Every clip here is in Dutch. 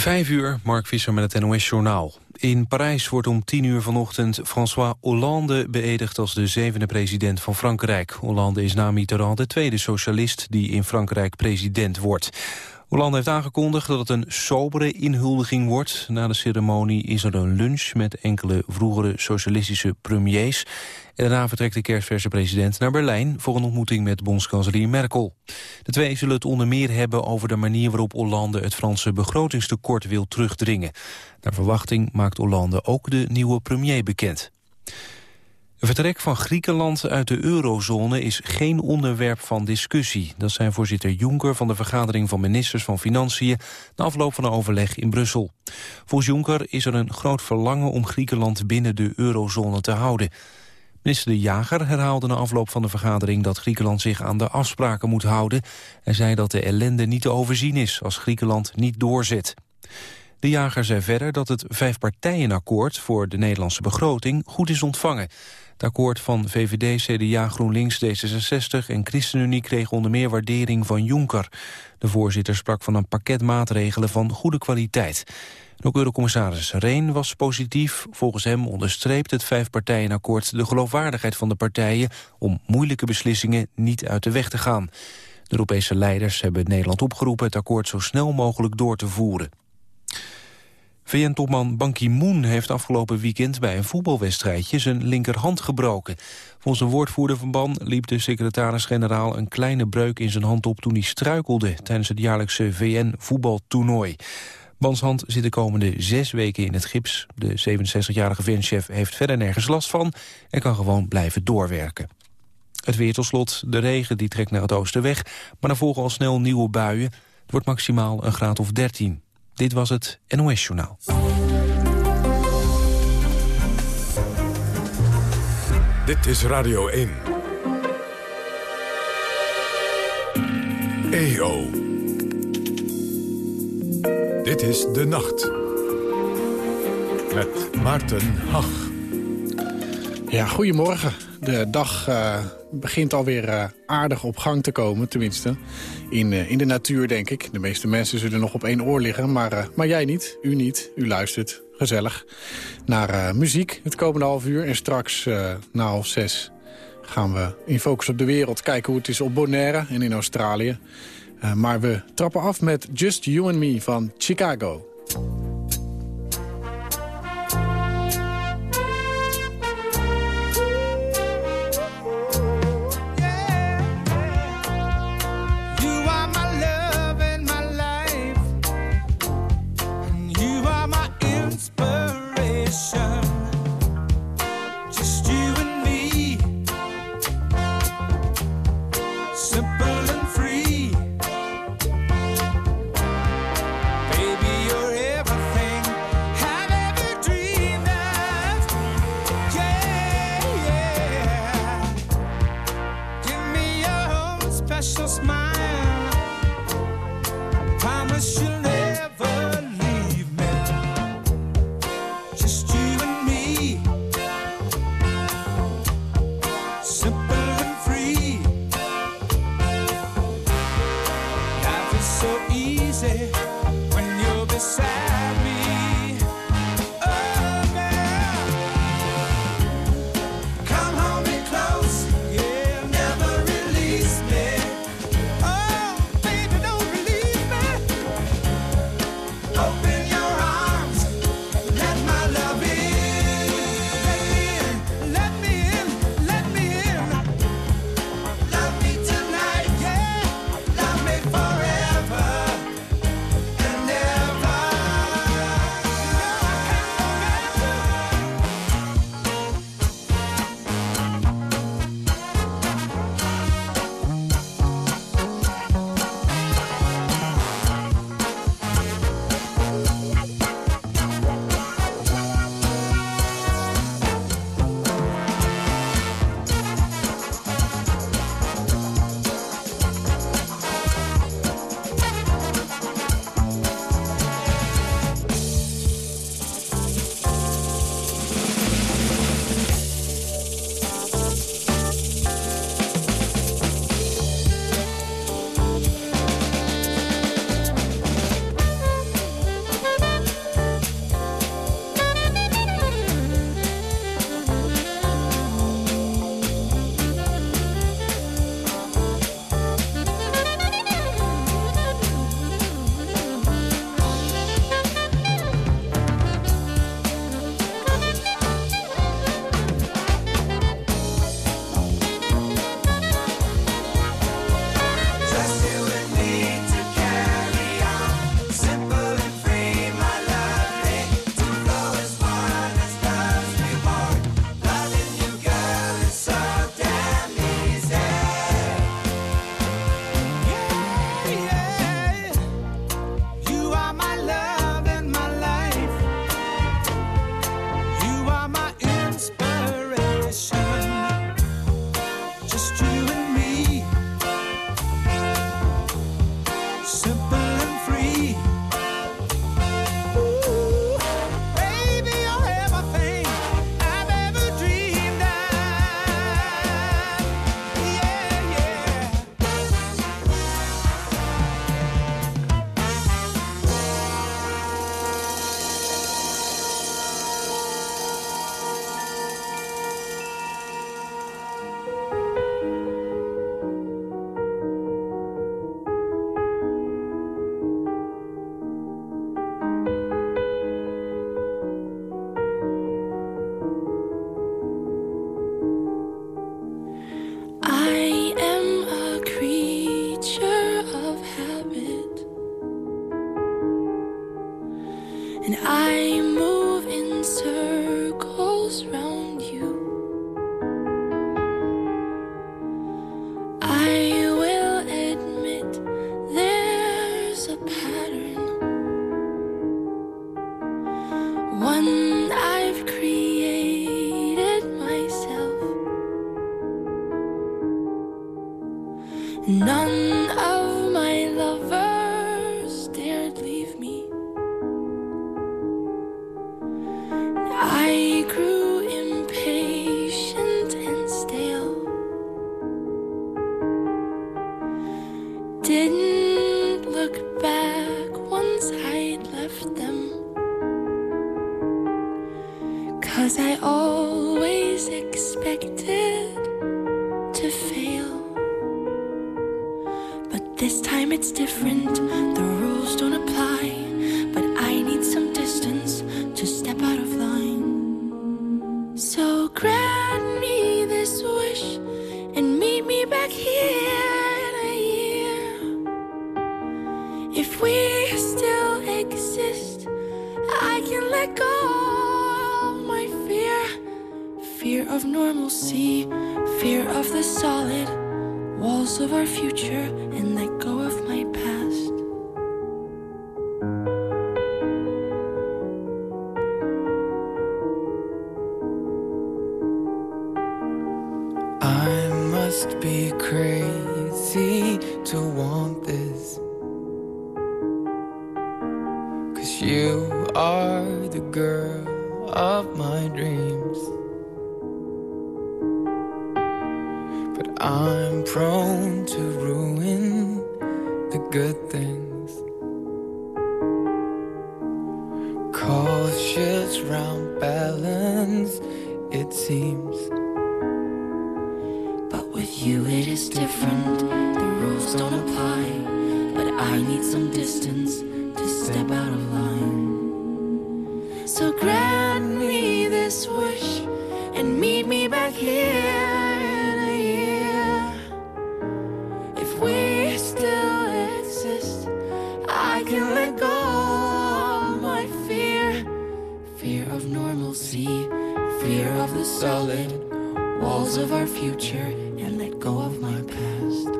Vijf uur, Mark Visser met het NOS-journaal. In Parijs wordt om tien uur vanochtend François Hollande beëdigd als de zevende president van Frankrijk. Hollande is na Mitterrand de tweede socialist die in Frankrijk president wordt. Hollande heeft aangekondigd dat het een sobere inhuldiging wordt. Na de ceremonie is er een lunch met enkele vroegere socialistische premiers. En daarna vertrekt de kerstverse president naar Berlijn... voor een ontmoeting met bondskanselier Merkel. De twee zullen het onder meer hebben over de manier waarop Hollande... het Franse begrotingstekort wil terugdringen. Naar verwachting maakt Hollande ook de nieuwe premier bekend. Een vertrek van Griekenland uit de eurozone is geen onderwerp van discussie. Dat zei voorzitter Juncker van de vergadering van ministers van Financiën... na afloop van een overleg in Brussel. Volgens Juncker is er een groot verlangen om Griekenland binnen de eurozone te houden. Minister De Jager herhaalde na afloop van de vergadering... dat Griekenland zich aan de afspraken moet houden... en zei dat de ellende niet te overzien is als Griekenland niet doorzet. De jager zei verder dat het vijfpartijenakkoord voor de Nederlandse begroting goed is ontvangen. Het akkoord van VVD, CDA, GroenLinks, D66 en ChristenUnie kreeg onder meer waardering van Juncker. De voorzitter sprak van een pakket maatregelen van goede kwaliteit. ook Eurocommissaris Reen was positief. Volgens hem onderstreept het vijfpartijenakkoord de geloofwaardigheid van de partijen om moeilijke beslissingen niet uit de weg te gaan. De Europese leiders hebben Nederland opgeroepen het akkoord zo snel mogelijk door te voeren. VN-topman Ban Ki-moon heeft afgelopen weekend bij een voetbalwedstrijdje zijn linkerhand gebroken. Volgens een woordvoerder van Ban liep de secretaris-generaal een kleine breuk in zijn hand op toen hij struikelde tijdens het jaarlijkse VN-voetbaltoernooi. Bans hand zit de komende zes weken in het gips. De 67-jarige VN-chef heeft verder nergens last van en kan gewoon blijven doorwerken. Het weer tot slot. De regen die trekt naar het oosten weg, maar dan volgen al snel nieuwe buien. Het wordt maximaal een graad of 13. Dit was het NOS Journaal. Dit is Radio 1. EO. Dit is De Nacht. Met Maarten Hach. Ja, goedemorgen. De dag uh, begint alweer uh, aardig op gang te komen, tenminste. In, uh, in de natuur, denk ik. De meeste mensen zullen nog op één oor liggen, maar, maar jij niet. U niet. U luistert gezellig naar muziek het komende half uur. En straks na half zes gaan we in Focus op de Wereld kijken hoe het is op Bonaire en in Australië. maar we trappen af met Just You and Me van Chicago. As I always expected to fail. But this time it's different. our future and let go of my past.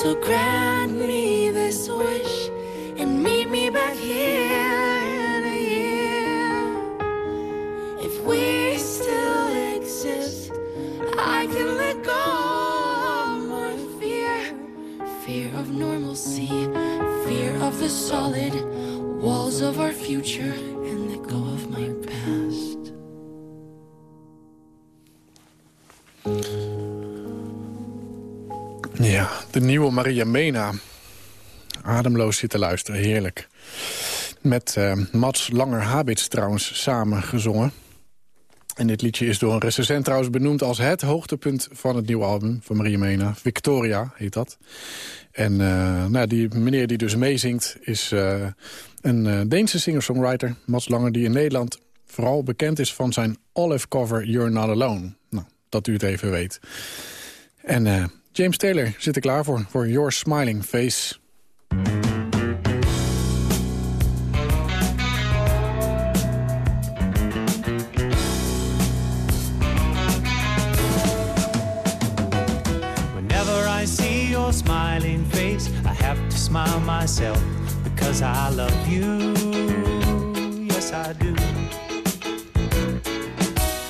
So grant me this wish and meet me back here. if we still exist i can let go fear fear of normalcy, fear of the solid walls of our future. Nieuwe Maria Mena. Ademloos zitten luisteren, heerlijk. Met uh, Mats Langer-Habits trouwens samen gezongen. En dit liedje is door een recensent trouwens benoemd als het hoogtepunt van het nieuwe album van Maria Mena. Victoria heet dat. En uh, nou, die meneer die dus meezingt is uh, een Deense singer-songwriter, Mats Langer, die in Nederland vooral bekend is van zijn olive cover You're Not Alone. Nou, dat u het even weet. En James Taylor zit er klaar voor, voor Your Smiling Face. Whenever I see your smiling face, I have to smile myself because I love you. Yes, I do.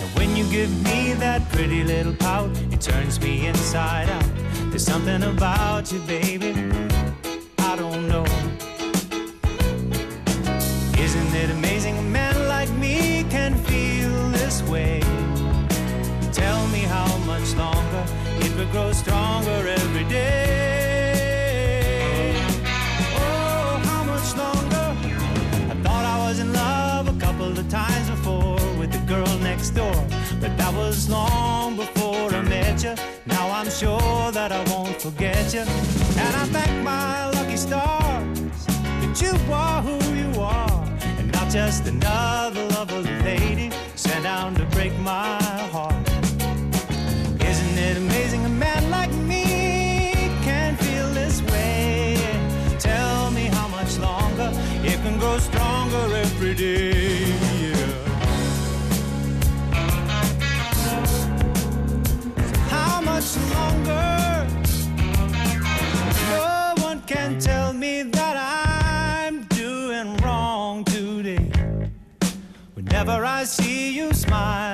And when you give me that pretty little pout, turns me inside out. There's something about you, baby, I don't know. Isn't it amazing a man like me can feel this way? Tell me how much longer it will grow stronger every day. Oh, how much longer? I thought I was in love a couple of times before with the girl next door. But that was long forget you. And I thank my lucky stars that you are who you are. And not just another lovely lady sent down to break my heart. Isn't it amazing a man like me can feel this way? Tell me how much longer it today. Yeah. How much longer? Whenever I see you smile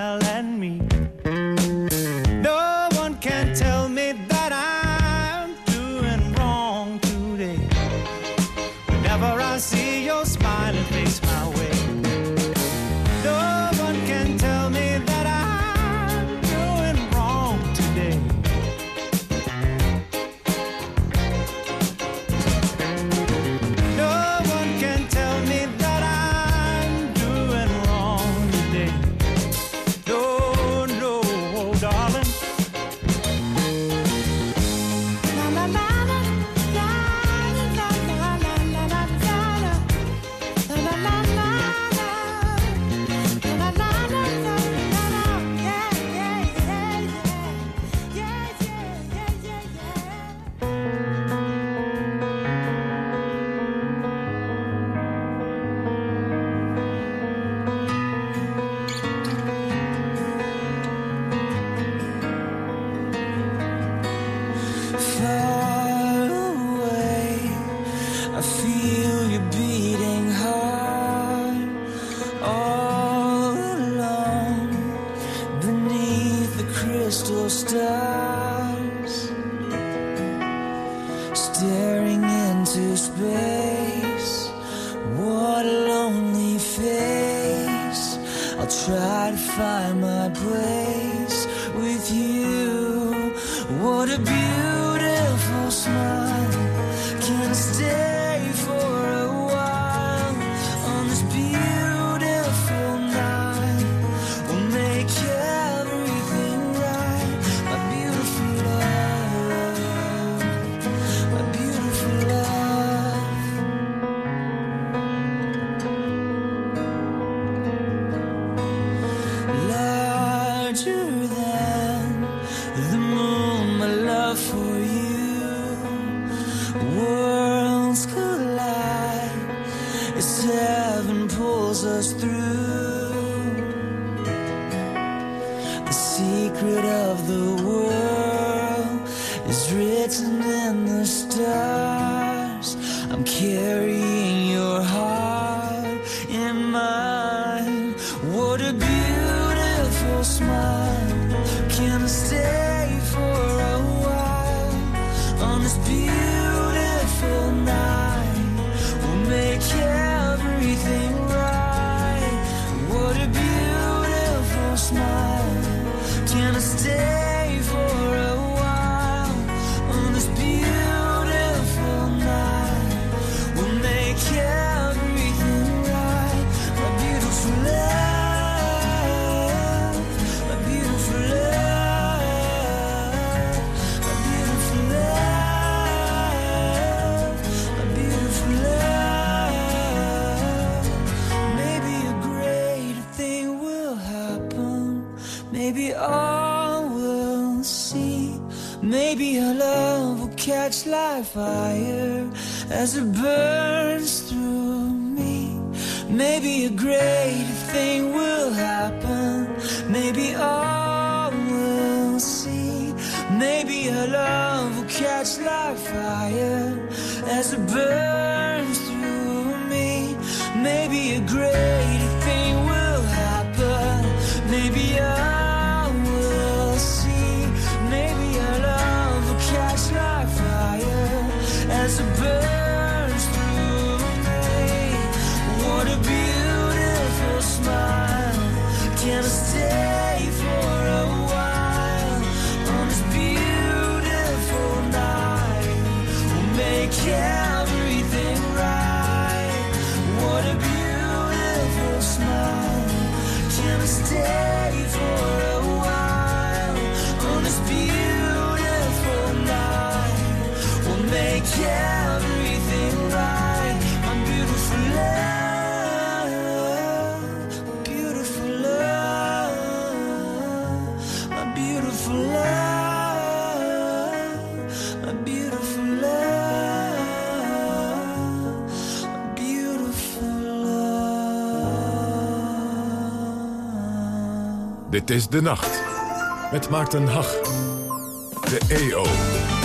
as a bird. Dit is De Nacht. Met Maarten Hag. De EO.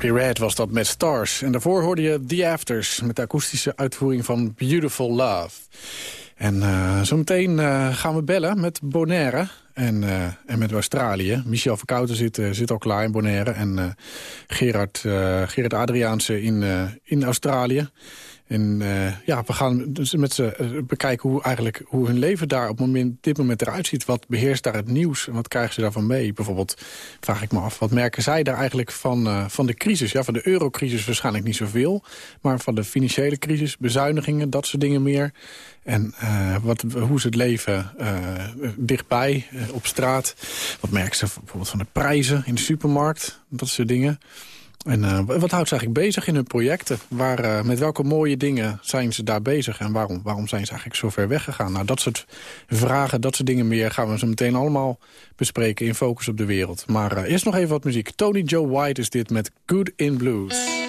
Simply Red was dat met Stars. En daarvoor hoorde je The Afters met de akoestische uitvoering van Beautiful Love. En eh, zometeen eh, gaan we bellen met Bonaire en, eh, en met Australië. Michel Verkouten zit, zit al klaar in Bonaire. En Gerard, Gerard Adriaanse in, in Australië. En eh, ja, we gaan dus met ze eh, bekijken hoe, eigenlijk, hoe hun leven daar op moment, dit moment eruit ziet. Wat beheerst daar het nieuws en wat krijgen ze daarvan mee? Bijvoorbeeld vraag ik me af, wat merken zij daar eigenlijk van, eh, van de crisis? Ja, van de eurocrisis waarschijnlijk niet zoveel. Maar van de financiële crisis, bezuinigingen, dat soort dingen meer. En wat, hoe is het leven dichtbij, op straat? Wat merken ze bijvoorbeeld van de prijzen in de supermarkt? Dat soort dingen. En eh, wat houdt ze eigenlijk bezig in hun projecten? Waar, eh, met welke mooie dingen zijn ze daar bezig? En waarom, waarom zijn ze eigenlijk zo ver weggegaan? Nou, dat soort vragen, dat soort dingen meer... gaan we zo meteen allemaal bespreken in Focus op de Wereld. Maar uh, eerst nog even wat muziek. Tony Joe White is dit met Good in Blues.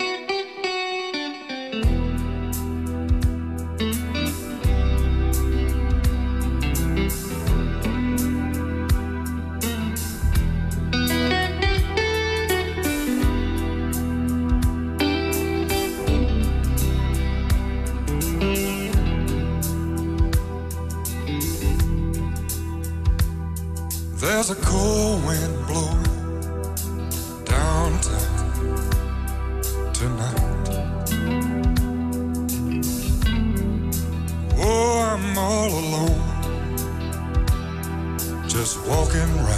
broken.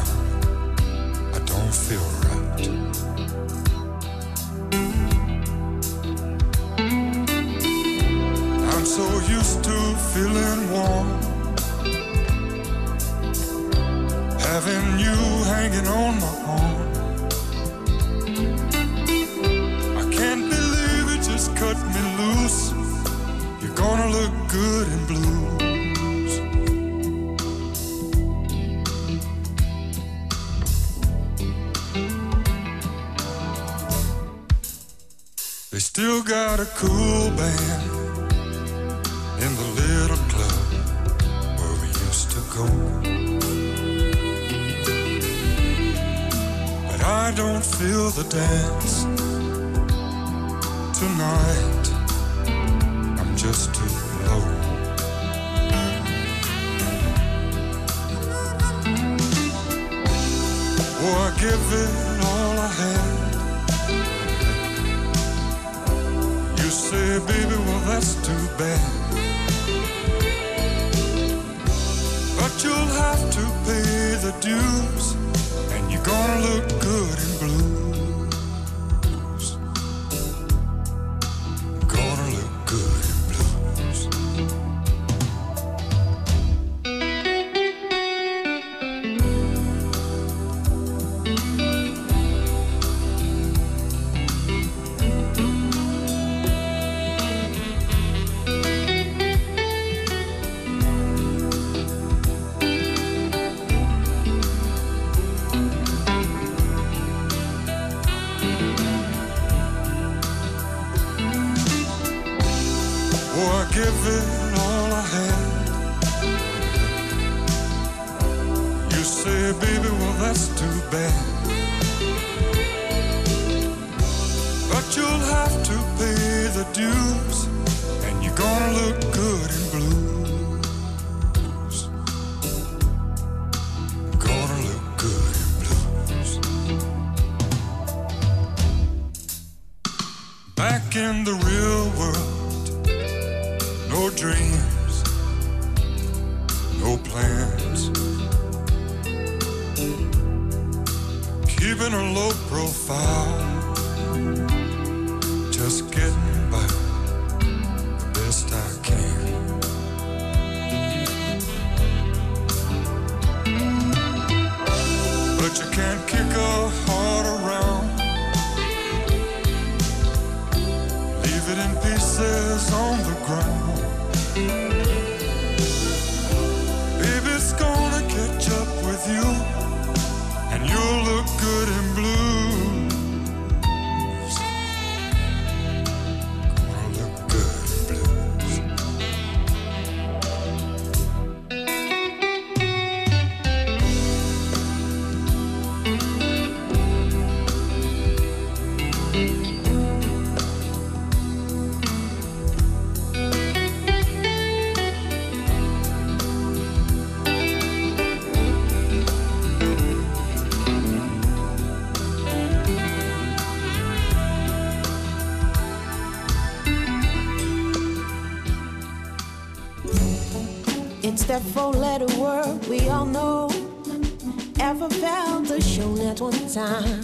Time,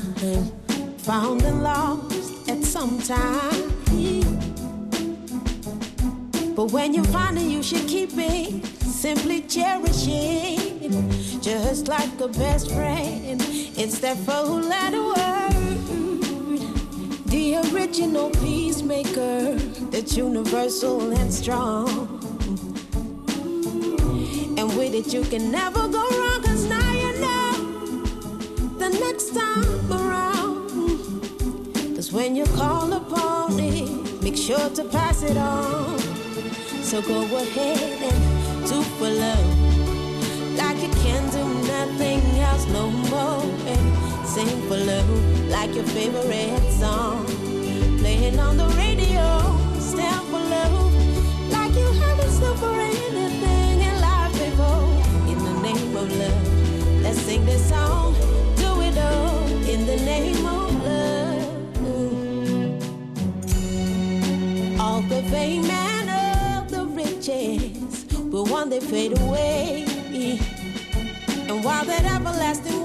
found and lost at some time. But when you find it, you should keep it, simply cherish it, just like a best friend. It's that four letter word the original peacemaker that's universal and strong. It, you can never go wrong, cause now you know the next time around. Cause when you call upon it, make sure to pass it on. So go ahead and do for love. Like you can do nothing else no more. And sing for love like your favorite song. Playing on the radio, stand for love. Like you haven't stood for anything in of let's sing this song. Do it all in the name of love. All the fame and all the riches will one day fade away. And while that everlasting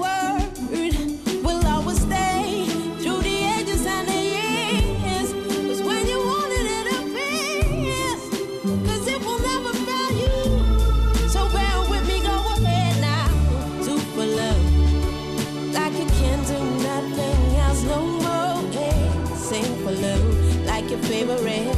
neighboring.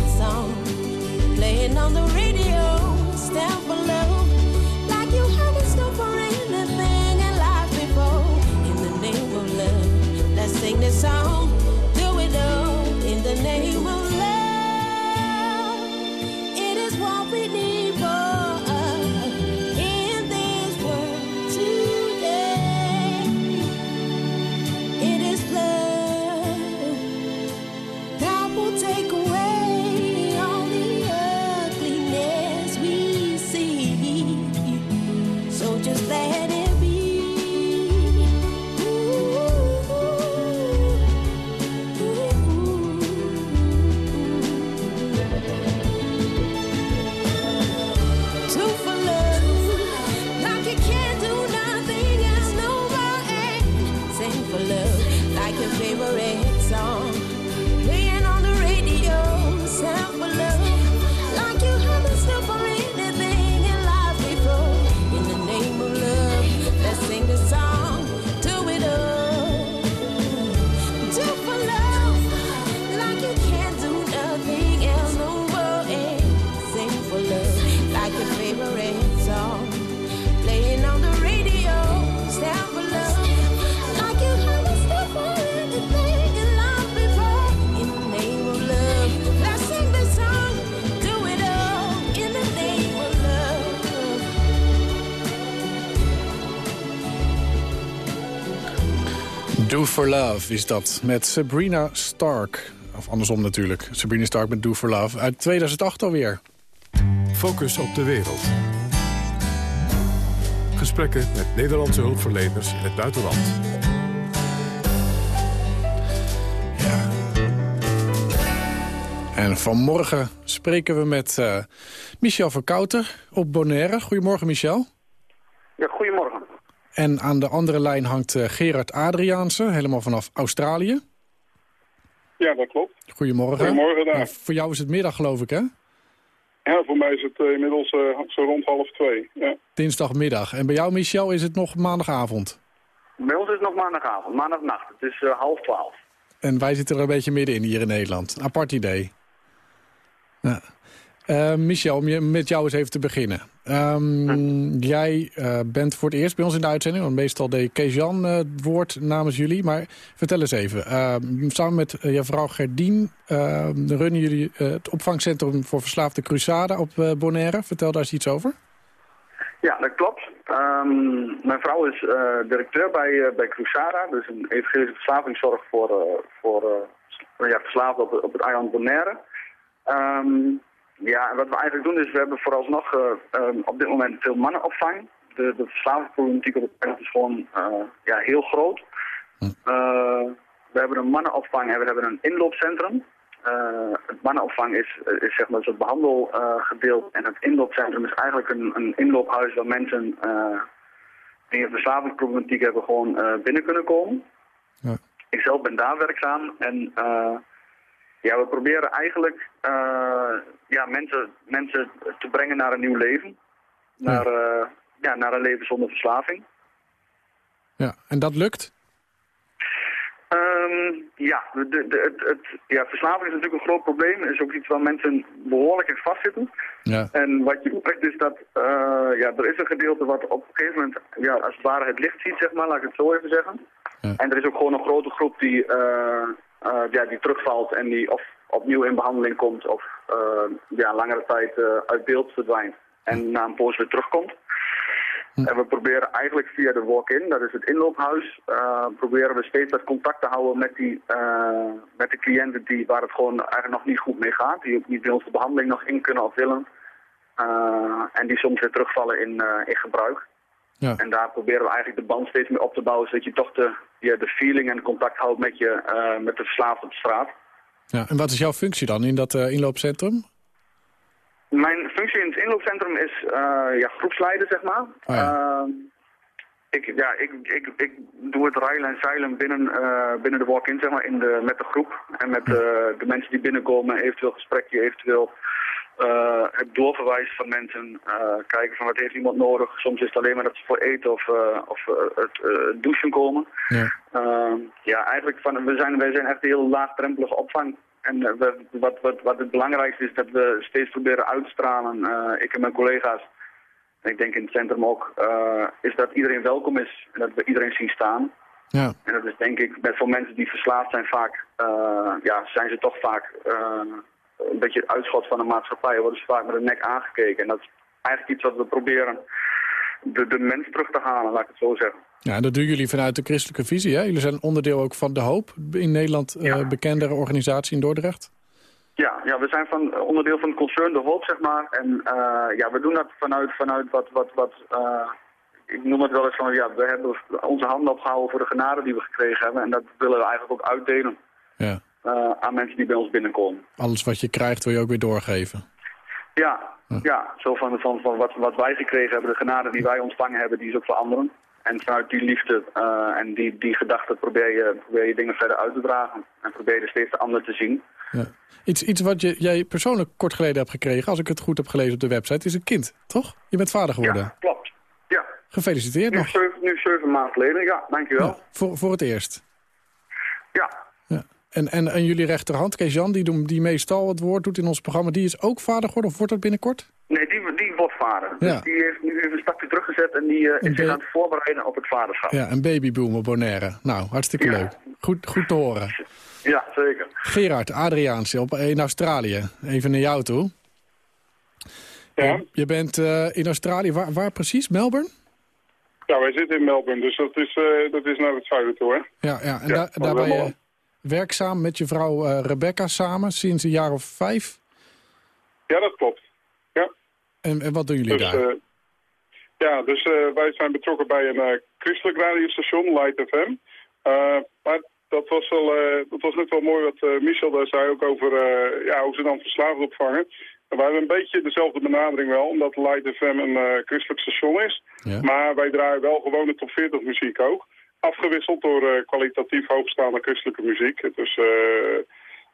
For Love is dat, met Sabrina Stark. Of andersom natuurlijk, Sabrina Stark met Do for Love. Uit 2008 alweer. Focus op de wereld. Gesprekken met Nederlandse hulpverleners in het buitenland. En vanmorgen spreken we met eh, Michel Verkouter op Bonaire. Goedemorgen Michel. Ja, goedemorgen. En aan de andere lijn hangt eh, Gerard Adriaanse, helemaal vanaf Australië. Ja, dat klopt. Goedemorgen. Goedemorgen daar. Voor jou is het middag geloof ik hè? Ja, voor mij is het eh, inmiddels eh, zo rond half twee. Ja. Dinsdagmiddag. En bij jou Michel is het nog maandagavond. Bij ons is het nog maandagavond, maandagnacht. Het is half twaalf. En wij zitten er een beetje middenin hier in Nederland. Apart idee. Ja. Eh, Michel, om je, met jou eens even te beginnen. Ehm, Jij eh, bent voor het eerst bij ons in de uitzending. Want meestal deed Kees-Jan eh, het woord namens jullie. Maar vertel eens even. Ehm, samen met je vrouw Gerdien ehm, runnen jullie het opvangcentrum voor verslaafde Crusade op Bonaire. Vertel daar eens iets over. Ja, dat klopt. Mijn vrouw is directeur bij, bij Cruzada, dus een evangelische verslavingszorg voor, voor ja, verslaafden op, op het eiland Bonaire. Ja, wat we eigenlijk doen is, we hebben vooralsnog ehm, op dit moment veel mannenopvang. De, de verslavingsproblematiek op het eiland is gewoon eh, ja, heel groot. Eh, we hebben een mannenopvang en we hebben een inloopcentrum. Het mannenopvang is, is zeg maar soort behandelgedeelte en het inloopcentrum is eigenlijk een, een inloophuis waar mensen die een verslavingsproblematiek hebben gewoon binnen kunnen komen. Ja. Ik zelf ben daar werkzaam en eh, ja, we proberen eigenlijk eh, ja, mensen, mensen te brengen naar een nieuw leven. Naar, eh, ja, naar een leven zonder verslaving. Ja. En dat lukt? Ehm, ja, de, de, het, het, ja, verslaving is natuurlijk een groot probleem. Het is ook iets waar mensen behoorlijk in vastzitten. Ja. En wat je merkt is dat eh, ja, er is een gedeelte wat op een gegeven moment ja, als het ware het licht ziet, zeg maar, laat ik het zo even zeggen. Ja. En er is ook gewoon een grote groep die, ja, die terugvalt en die of opnieuw in behandeling komt of eh, ja, langere tijd eh, uit beeld verdwijnt en na een poos weer terugkomt. En we proberen eigenlijk via de walk-in, dat is het inloophuis, eh, proberen we steeds dat contact te houden met, die, eh, met de cliënten die, waar het gewoon eigenlijk nog niet goed mee gaat. Die ook niet bij onze behandeling nog in kunnen of willen. Eh, en die soms weer terugvallen in, eh, in gebruik. Ja. En daar proberen we eigenlijk de band steeds meer op te bouwen, zodat je toch de, ja, de feeling en contact houdt met, je, eh, met de verslaafde op straat. Ja. En wat is jouw functie dan in dat eh, inloopcentrum? Mijn functie in het inloopcentrum is eh, ja, groepsleider, zeg maar. Oh ja. Ehm, ik, ja, ik, ik, ik doe het rijlen en zeilen binnen, eh, binnen de walk-in, zeg maar, in de, met de groep. En met eh, de mensen die binnenkomen, eventueel gesprekje, eventueel eh, het doorverwijzen van mensen. eh, kijken van wat heeft iemand nodig. Soms is het alleen maar dat ze voor eten of, eh, of het douchen komen. Ja. Ehm, ja, eigenlijk van, we zijn, wij zijn echt een heel laagdrempelige opvang. En we, wat, wat, wat het belangrijkste is dat we steeds proberen uit te stralen, ik en mijn collega's, en ik denk in het centrum ook, is dat iedereen welkom is en dat we iedereen zien staan. Ja. En dat is denk ik, voor mensen die verslaafd zijn vaak, ja, zijn ze toch vaak een beetje het uitschot van de maatschappij. Worden ze vaak met de nek aangekeken. En dat is eigenlijk iets wat we proberen de, de mens terug te halen, laat ik het zo zeggen. Ja, en dat doen jullie vanuit de christelijke visie. Hè? Jullie zijn onderdeel ook van De Hoop, in Nederland eh, bekendere organisatie in Dordrecht. Ja, ja, we zijn van, onderdeel van het concern De Hoop, zeg maar. En eh, ja, we doen dat vanuit, vanuit wat, wat, wat eh, ik noem het wel eens van, ja, we hebben onze handen opgehouden voor de genade die we gekregen hebben. En dat willen we eigenlijk ook uitdelen Ja. Eh, aan mensen die bij ons binnenkomen. Alles wat je krijgt wil je ook weer doorgeven. Ja, ja zo van, van, van wat, wat wij gekregen hebben, de genade die wij ontvangen hebben, die is ook voor anderen. En vanuit die liefde eh, en die, die gedachte probeer je, probeer je dingen verder uit te dragen. En probeer je steeds de ander te zien. Ja. Iets, iets wat je, jij persoonlijk kort geleden hebt gekregen, als ik het goed heb gelezen op de website, is een kind, toch? Je bent vader geworden. Ja, klopt. Ja, Gefeliciteerd nu nog. zeven, nu zeven maanden geleden. Ja, dankjewel. Ja, voor, voor het eerst. Ja, Ja. En, en, en jullie rechterhand, Kees Jan, die, doen- die meestal het woord doet in ons programma, die is ook vader geworden of wordt dat binnenkort? nee, die, die wordt vader. Ja. Dus die heeft nu even een stapje teruggezet en die eh, is zich aan het voorbereiden op het vaderschap. Ja, een babyboom op Bonaire. Nou, hartstikke Ja. leuk. Goed, goed te horen. Ja, zeker. Gerard, Adriaans op, in Australië. Even naar jou toe. Ja? Je, bent eh, in Australië, waar, waar precies? Melbourne? ja, wij zitten in Melbourne, dus dat is, eh, dat is naar het zuiden toe, hè? Ja, ja. en Ja, daar, dat werkzaam met je vrouw eh, Rebecca samen sinds een jaar of vijf. Ja, dat klopt. Ja. En, en wat doen jullie Dus, daar? eh, ja, dus eh, wij zijn betrokken bij een christelijk radiostation, Light FM. Maar dat was, wel, dat was net wel mooi wat Michel daar zei, ook over ja, hoe ze dan verslaafd opvangen. En wij hebben een beetje dezelfde benadering wel, omdat Light FM een christelijk station is. Ja. Maar wij draaien wel gewoon de top 40 muziek ook. Afgewisseld door eh, kwalitatief hoogstaande christelijke muziek. Dus,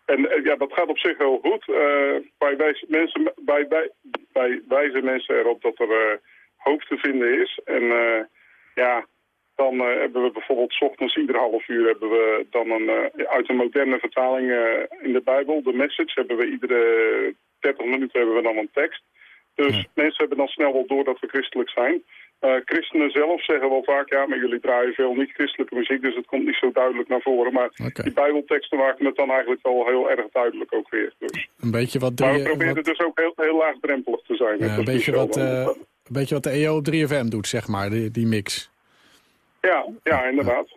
en eh, ja, dat gaat op zich heel goed. Wij, wijzen mensen, wij, wij, wij wijzen mensen erop dat er eh, hoop te vinden is. En ja, dan hebben we bijvoorbeeld 's ochtends ieder half uur hebben we dan een, uit een moderne vertaling in de Bijbel, de message, hebben we iedere 30 minuten hebben we dan een tekst. Dus mensen hebben dan snel wel door dat we christelijk zijn. Eh, christenen zelf zeggen wel vaak, ja, maar jullie draaien veel niet-christelijke muziek, dus het komt niet zo duidelijk naar voren. Maar die bijbelteksten maken het dan eigenlijk wel heel erg duidelijk ook weer. Dus. Een beetje wat, Maar we proberen wat, dus ook heel, heel laagdrempelig te zijn. ja, een, beetje wat, eh, een beetje wat de EO op 3FM doet, zeg maar, die, die mix. ja, ja, inderdaad.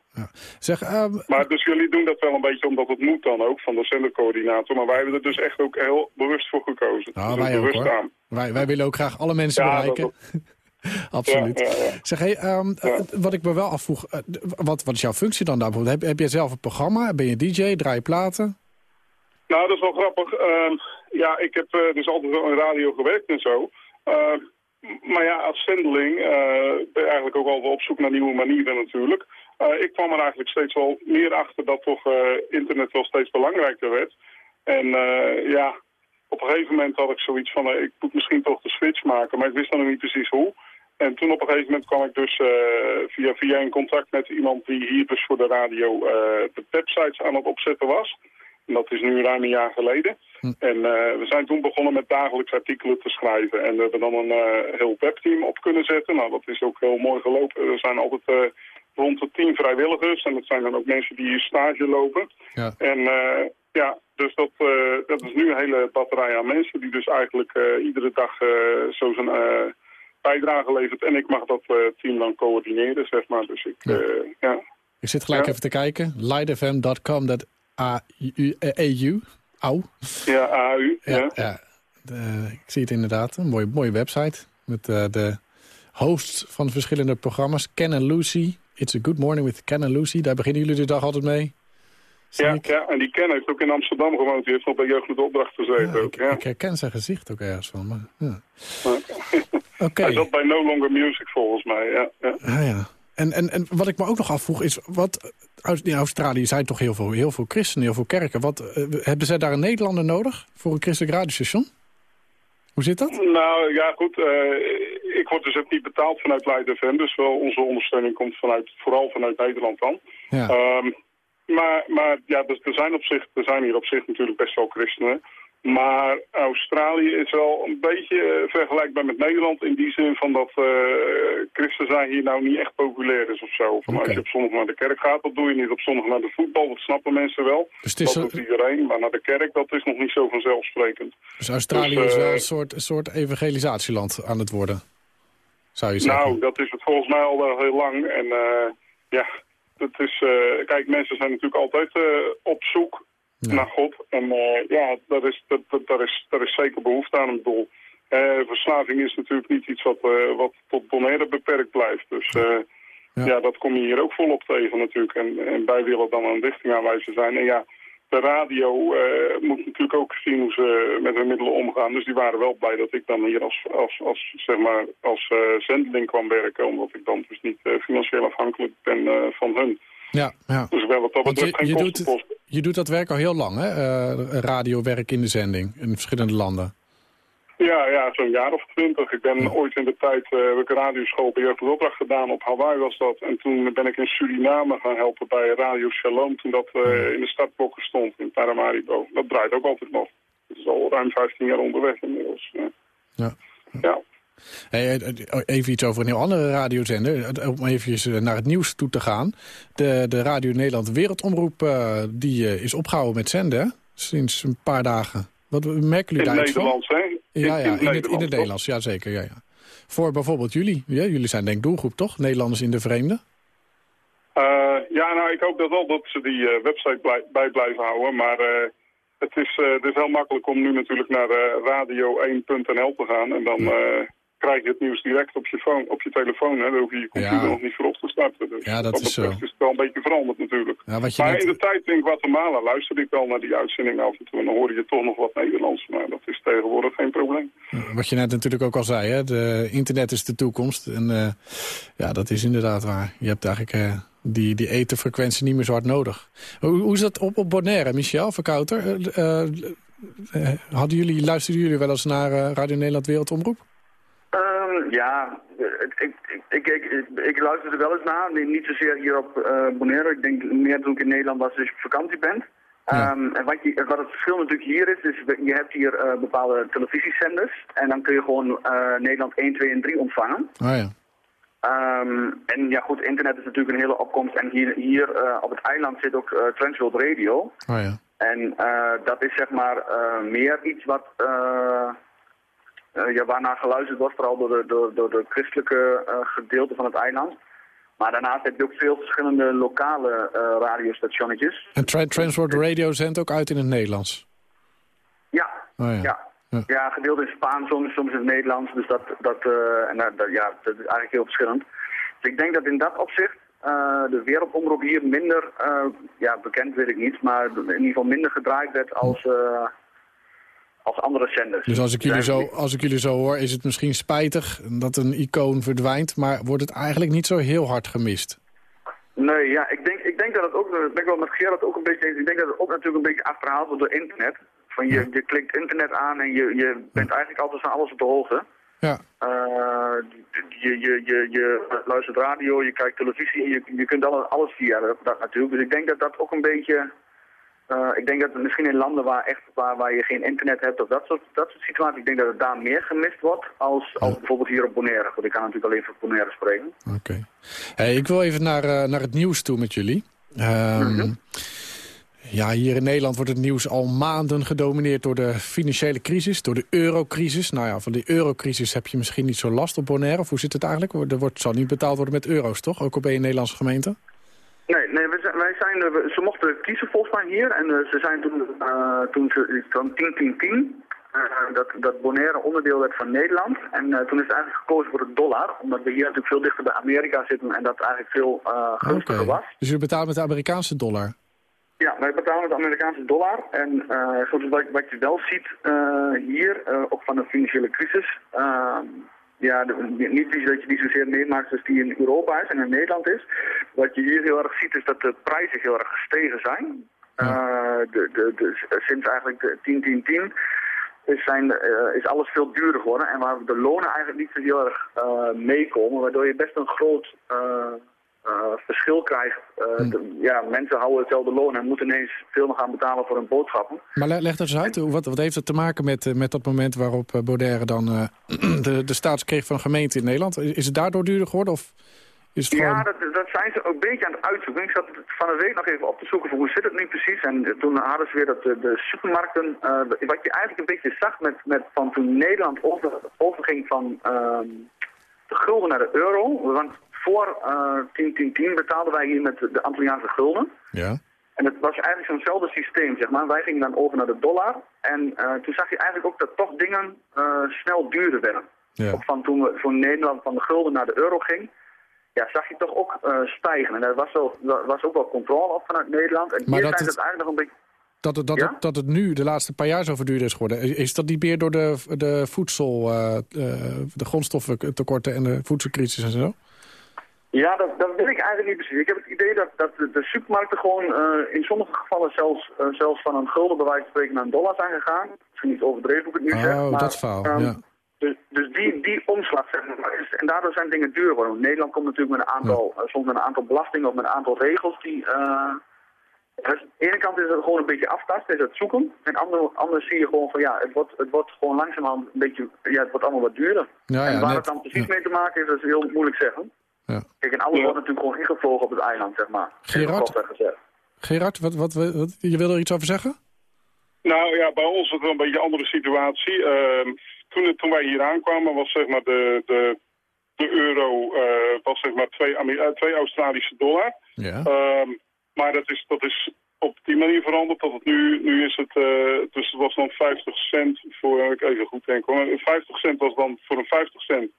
Zeg, ehm, Maar dus jullie doen dat wel een beetje omdat het moet dan ook, van de zendercoördinator. Maar wij hebben er dus echt ook heel bewust voor gekozen. nou, dus wij ook bewust hoor. aan. Wij, wij willen ook graag alle mensen Ja, bereiken. Absoluut. Ja, ja, ja. Zeg, hey, ehm, eh, wat ik me wel afvroeg, eh, wat, wat is jouw functie dan daar? bijvoorbeeld? Heb, heb je zelf een programma? Ben je DJ? Draai je platen? Nou, dat is wel grappig. Ehm, ja, ik heb eh, dus altijd wel in radio gewerkt en zo. Ehm, maar ja, als zendeling ben je eigenlijk ook al wel op zoek naar nieuwe manieren natuurlijk. Ik kwam er eigenlijk steeds wel meer achter dat toch internet wel steeds belangrijker werd. En ja, op een gegeven moment had ik zoiets van, ik moet misschien toch de switch maken, maar ik wist dan nog niet precies hoe. En toen op een gegeven moment kwam ik dus uh, via, via in contact met iemand die hier dus voor de radio uh, de websites aan het opzetten was. En dat is nu ruim een jaar geleden. Hm. En uh, we zijn toen begonnen met dagelijks artikelen te schrijven. En we hebben dan een heel webteam op kunnen zetten. Nou, dat is ook heel mooi gelopen. Er zijn altijd rond de tien vrijwilligers. En dat zijn dan ook mensen die hier stage lopen. Ja. En ja, dus dat, dat is nu een hele batterij aan mensen die dus eigenlijk iedere dag zo zijn bijdrage levert. En ik mag dat uh, team dan coördineren, zeg maar. Dus ik, ja. Uh, ja. Ik zit gelijk even te kijken. lightfm.com, dat A-U. Au. Ja, AU. Ja, ja. De, ik zie het inderdaad. Een mooie, mooie website. Met uh, de hosts van verschillende programma's. Ken en Lucy. It's a good morning with Ken en Lucy. Daar beginnen jullie de dag altijd mee. Ja, ja, en die Ken heeft ook in Amsterdam gewoond. Die heeft nog bij Jeugd de Opdracht gezeten. Ja, ook, ja. ik herken zijn gezicht ook ergens van. Maar, ja. Okay. Hij zat bij No Longer Music volgens mij, ja. ja. Ah, ja. En, en, en wat ik me ook nog afvroeg is, wat, in Australië zijn toch heel veel, heel veel christenen, heel veel kerken. Wat, uh, hebben zij daar een Nederlander nodig voor een christelijk radiostation? Hoe zit dat? Nou ja, goed. Uh, ik word dus ook niet betaald vanuit Leiden FM. Dus wel onze ondersteuning komt vanuit, vooral vanuit Nederland dan. Ja. Um, maar, maar ja, dus er, zijn op zich, er zijn hier op zich natuurlijk best wel christenen. Maar Australië is wel een beetje uh, vergelijkbaar met Nederland... in die zin van dat uh, christen zijn hier nou niet echt populair is of zo. Van Als je op zondag naar de kerk gaat, dat doe je niet op zondag naar de voetbal. Dat snappen mensen wel. Dus dat doet iedereen. Maar naar de kerk, dat is nog niet zo vanzelfsprekend. Dus Australië dus, is wel een soort, een soort evangelisatieland aan het worden, zou je zeggen? Nou, dat is het volgens mij al wel heel lang. En ja, het is, kijk, mensen zijn natuurlijk altijd op zoek naar God. En uh, ja, daar is, dat, dat, daar, is, daar is zeker behoefte aan. Ik bedoel, uh, verslaving is natuurlijk niet iets wat, uh, wat tot Bonaire beperkt blijft. Dus ja. ja. dat kom je hier ook volop tegen natuurlijk. En, en wij willen dan een richting aanwijzen zijn. En ja, de radio moet natuurlijk ook zien hoe ze met hun middelen omgaan. Dus die waren wel blij dat ik dan hier als, als, als, zeg maar, als zendeling kwam werken. Omdat ik dan dus niet financieel afhankelijk ben van hun. Ja, ja. Dus wel wat dat betreft geen je, doet, je doet dat werk al heel lang, hè? Uh, radiowerk in de zending, in verschillende landen. Ja, ja zo'n jaar of twintig. Ik ben ooit in de tijd, uh, heb ik een radioschool bij Jeugd Opdracht gedaan. Op Hawaii was dat. En toen ben ik in Suriname gaan helpen bij Radio Shalom. Toen dat uh, in de startblokken stond, in Paramaribo. Dat draait ook altijd nog. Het is al ruim 15 jaar onderweg inmiddels. Ja. ja. ja. Hey, eh, oh, even iets over een heel andere radiozender. Om even naar het nieuws toe te gaan. De, de Radio Nederland Wereldomroep uh, die, uh, is opgehouden met zenden sinds een paar dagen. Wat merken jullie daar In het Nederlands, hè? Ja, ja, in, het, in het Nederlands, ja zeker. Ja, ja. Voor bijvoorbeeld jullie. Ja, jullie zijn denk doelgroep, toch? Nederlanders in de vreemde? Uh, ja, nou, ik hoop dat wel dat ze die website blij, bij blijven houden. Maar het, is, het is heel makkelijk om nu natuurlijk naar radio1.nl te gaan. En dan krijg je het nieuws direct op je, phone, op je telefoon. Hè. Daar hoef je je computer nog niet voor op te starten. Dus ja, dat is zo. is het wel een beetje veranderd natuurlijk. Ja, wat je maar in de tijd in Guatemala luisterde ik wel naar die uitzending af en toe. En dan hoorde je toch nog wat Nederlands. Maar dat is tegenwoordig geen probleem. Wat je net natuurlijk ook al zei, hè? De internet is de toekomst. En uh, ja, dat is inderdaad waar. Je hebt eigenlijk... Uh, die, die etenfrequentie niet meer zo hard nodig. Hoe, hoe is dat op, op Bonaire, Michel Verkouter? Uh, hadden jullie, luisterden jullie wel eens naar Radio Nederland Wereldomroep? Ja, ik, ik, ik, ik, luister er wel eens naar. Niet zozeer hier op uh, Bonaire. Ik denk meer toen ik in Nederland was als je op vakantie bent. Um, en wat, je, wat het verschil natuurlijk hier is, is je hebt hier uh, bepaalde televisiezenders. En dan kun je gewoon uh, Nederland 1, 2 en 3 ontvangen. Oh ja. Um, en ja goed, internet is natuurlijk een hele opkomst. En hier, hier uh, op het eiland zit ook uh, Transworld Radio. Oh ja. En dat is zeg maar meer iets wat ja, waarnaar geluisterd wordt, vooral door de, door, door de christelijke uh, gedeelte van het eiland. Maar daarnaast heb je ook veel verschillende lokale uh, radiostationnetjes. En tra Transworld Radio zendt ook uit in het Nederlands? Ja, oh, ja. ja. Ja. ja, gedeeld in Spaans, soms, soms in het Nederlands. Dus dat, dat, uh, en dat, ja, dat is eigenlijk heel verschillend. Dus ik denk dat in dat opzicht uh, de wereldomroep hier minder, uh, ja, bekend weet ik niet, maar in ieder geval minder gedraaid werd als, als andere zenders. Dus als ik, jullie zo, als ik jullie zo hoor, is het misschien spijtig dat een icoon verdwijnt... maar wordt het eigenlijk niet zo heel hard gemist? Nee, ja, ik denk, ik denk dat het ook, ik denk wel met Gerard ook een beetje ik denk dat het ook natuurlijk een beetje achterhaald wordt door internet. Van je, je klikt internet aan en je, je bent eigenlijk altijd van alles op de hoogte. Ja. je, je, je, je luistert radio, je kijkt televisie, je, je kunt alles, alles via dat natuurlijk. Dus ik denk dat dat ook een beetje uh, ik denk dat misschien in landen waar, echt, waar, waar je geen internet hebt of dat soort, dat soort situaties, ik denk dat het daar meer gemist wordt als, als bijvoorbeeld hier op Bonaire. Want ik kan natuurlijk alleen voor Bonaire spreken. Oké. Hey, ik wil even naar, uh, naar het nieuws toe met jullie. Um, Ja, hier in Nederland wordt het nieuws al maanden gedomineerd door de financiële crisis, door de eurocrisis. Nou ja, van die eurocrisis heb je misschien niet zo last op Bonaire. Of hoe zit het eigenlijk? Er wordt, zal niet betaald worden met euro's, toch? Ook je een Nederlandse gemeente? Nee, nee wij zijn, ze mochten kiezen volgens mij hier. En uh, ze zijn toen, uh, toen ze van 10-10-10, uh, dat, dat Bonaire onderdeel werd van Nederland. En toen is het eigenlijk gekozen voor de dollar. Omdat we hier natuurlijk veel dichter bij Amerika zitten en dat eigenlijk veel gunstiger okay. was. Dus jullie betalen met de Amerikaanse dollar? Ja, wij betalen met de Amerikaanse dollar. En zoals wat, wat, je wel ziet hier, ook van de financiële crisis... Ja, niet dat je die zozeer meemaakt als die in Europa is en in Nederland is. Wat je hier heel erg ziet is dat de prijzen heel erg gestegen zijn. Uh, de, de, de, sinds eigenlijk de 10-10-10 is, zijn, uh, is alles veel duurder geworden. En waar de lonen eigenlijk niet zo heel erg uh, meekomen. Waardoor je best een groot uh, verschil krijgt. Uh, hmm. de, ja, mensen houden hetzelfde loon en moeten ineens veel meer gaan betalen voor hun boodschappen. Maar leg dat eens uit. Wat, wat heeft het te maken met, eh, met dat moment waarop Baudaire dan uh, de, de staats kreeg van een gemeente in Nederland? Is het daardoor duurder geworden? Of is het ja, dat, dat zijn ze ook een beetje aan het uitzoeken. Ik zat van een week nog even op te zoeken voor hoe zit het nu precies. En toen hadden ze weer dat de, de supermarkten... Wat je eigenlijk een beetje zag met, met van toen Nederland over, overging van ehm, de gulden naar de euro. Want voor uh, 10-10-10 betaalden wij hier met de Antilliaanse gulden. Ja. En het was eigenlijk zo'nzelfde systeem, zeg maar. Wij gingen dan over naar de dollar. En uh, toen zag je eigenlijk ook dat toch dingen uh, snel duurder werden. Ja. Of van toen we van Nederland van de gulden naar de euro ging, ja, zag je toch ook uh, stijgen. En daar was, wel, was ook wel controle op vanuit Nederland. En maar hier dat zijn het, het eigenlijk nog een beetje... Dat het, dat, ja? het, dat het nu de laatste paar jaar zo verduurd is geworden. Is dat niet meer door de, de voedsel, de grondstoffentekorten en de voedselcrisis en zo? Ja, dat, dat weet ik eigenlijk niet precies. Ik heb het idee dat, dat de, supermarkten gewoon uh, in sommige gevallen zelfs, uh, zelfs van een gulden bij wijze van spreken naar een dollar zijn gegaan. Misschien niet overdreven hoe ik het nu oh, zeg. Oh, dat um, ja. Dus, dus die, die omslag, zeg maar, is, en daardoor zijn dingen duur geworden. Nederland komt natuurlijk met een aantal, ja. uh, soms met een aantal belastingen of met een aantal regels die... Dus aan de ene kant is het gewoon een beetje aftasten, is het zoeken. En andere, anders zie je gewoon van ja, het wordt, het wordt gewoon langzamerhand een beetje, ja, het wordt allemaal wat duurder. Ja, en waar net, het dan precies mee te maken is, dat is heel moeilijk zeggen. Ja. Kijk, en alles ja. wordt natuurlijk gewoon ingevlogen op het eiland, zeg maar. Gerard, Gerard wat, wat, wat, je wil er iets over zeggen? Nou ja, bij ons is het wel een beetje een andere situatie. Uh, toen, toen wij hier aankwamen was zeg maar de, de, de euro uh, was zeg maar twee, twee Australische dollar. Ja. Uh, maar dat is, dat is op die manier veranderd dat het nu, nu is het, uh, dus het was dan 50 cent voor, ik even goed denk hoor, 50 cent was dan voor een 50 cent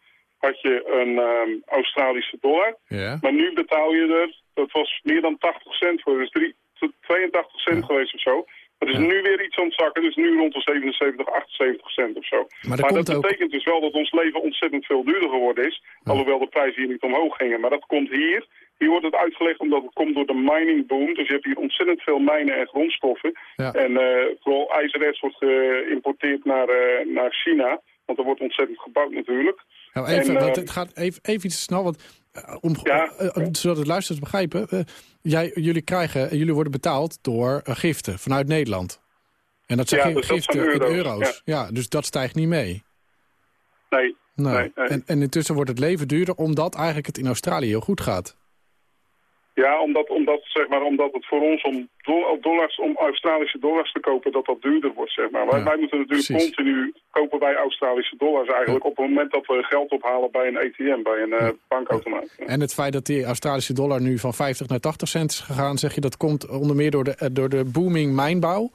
had je een um, Australische dollar. Ja. Maar nu betaal je er, dat was meer dan 80 cent voor, dus 3, 82 cent ja. geweest of zo. Dat is ja. nu weer iets aan het zakken, dus nu rond de 77, 78 cent of zo. Maar, maar dat ook... betekent dus wel dat ons leven ontzettend veel duurder geworden is. Alhoewel de prijzen hier niet omhoog gingen. Maar dat komt hier. Hier wordt het uitgelegd omdat het komt door de mining boom. Dus je hebt hier ontzettend veel mijnen en grondstoffen. En uh, vooral ijzererts wordt geïmporteerd naar, uh, naar China. Want er wordt ontzettend gebouwd natuurlijk. Nou, even, en, uh, het gaat even, even iets snel, want uh, om, ja. uh, zodat het luisteraars begrijpen... jij, jullie, krijgen, jullie worden betaald door giften vanuit Nederland. En dat zijn ja, dus giften dat euro's. in euro's. Ja. ja. dus dat stijgt niet mee. Nee. nee. nee, nee. En, en intussen wordt het leven duurder omdat eigenlijk het in Australië heel goed gaat. Ja, omdat, omdat, zeg maar, omdat het voor ons om dollars, om Australische dollars te kopen, dat dat duurder wordt, zeg maar. Wij, Ja, wij moeten natuurlijk precies. continu kopen wij Australische dollars eigenlijk op het moment dat we geld ophalen bij een ATM, bij een eh, bankautomaat. En het feit dat die Australische dollar nu van 50 naar 80 cent is gegaan... zeg je dat komt onder meer door de, eh, door de booming mijnbouw?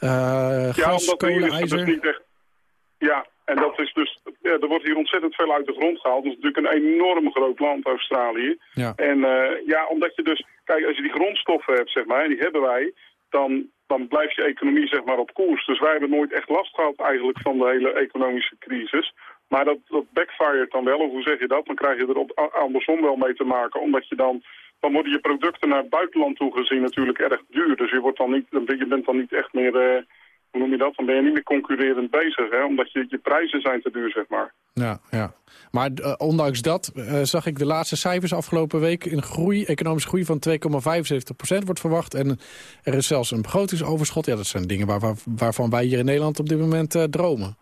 Uh, Ja, gas, kolen, ijzer? Ja, en dat is dus... Ja, er wordt hier ontzettend veel uit de grond gehaald. Het is natuurlijk een enorm groot land, Australië. Ja. En eh, ja, omdat je dus... Kijk, als je die grondstoffen hebt, zeg maar, en die hebben wij... dan, dan blijft je economie, zeg maar, op koers. Dus wij hebben nooit echt last gehad eigenlijk van de hele economische crisis. Maar dat, dat backfired dan wel, of hoe zeg je dat? Dan krijg je er op, andersom wel mee te maken. Omdat je dan... Dan worden je producten naar het buitenland toe gezien natuurlijk erg duur. Dus je, wordt dan niet, je bent dan niet echt meer... eh, hoe noem je dat? Dan ben je niet meer concurrerend bezig, hè? omdat je, je prijzen zijn te duur, zeg maar. Ja, ja. Maar uh, ondanks dat uh, zag ik de laatste cijfers afgelopen week... een groei, economische groei van 2,75% wordt verwacht. En er is zelfs een begrotingsoverschot. Ja, dat zijn dingen waar, waar, waarvan wij hier in Nederland op dit moment uh, dromen.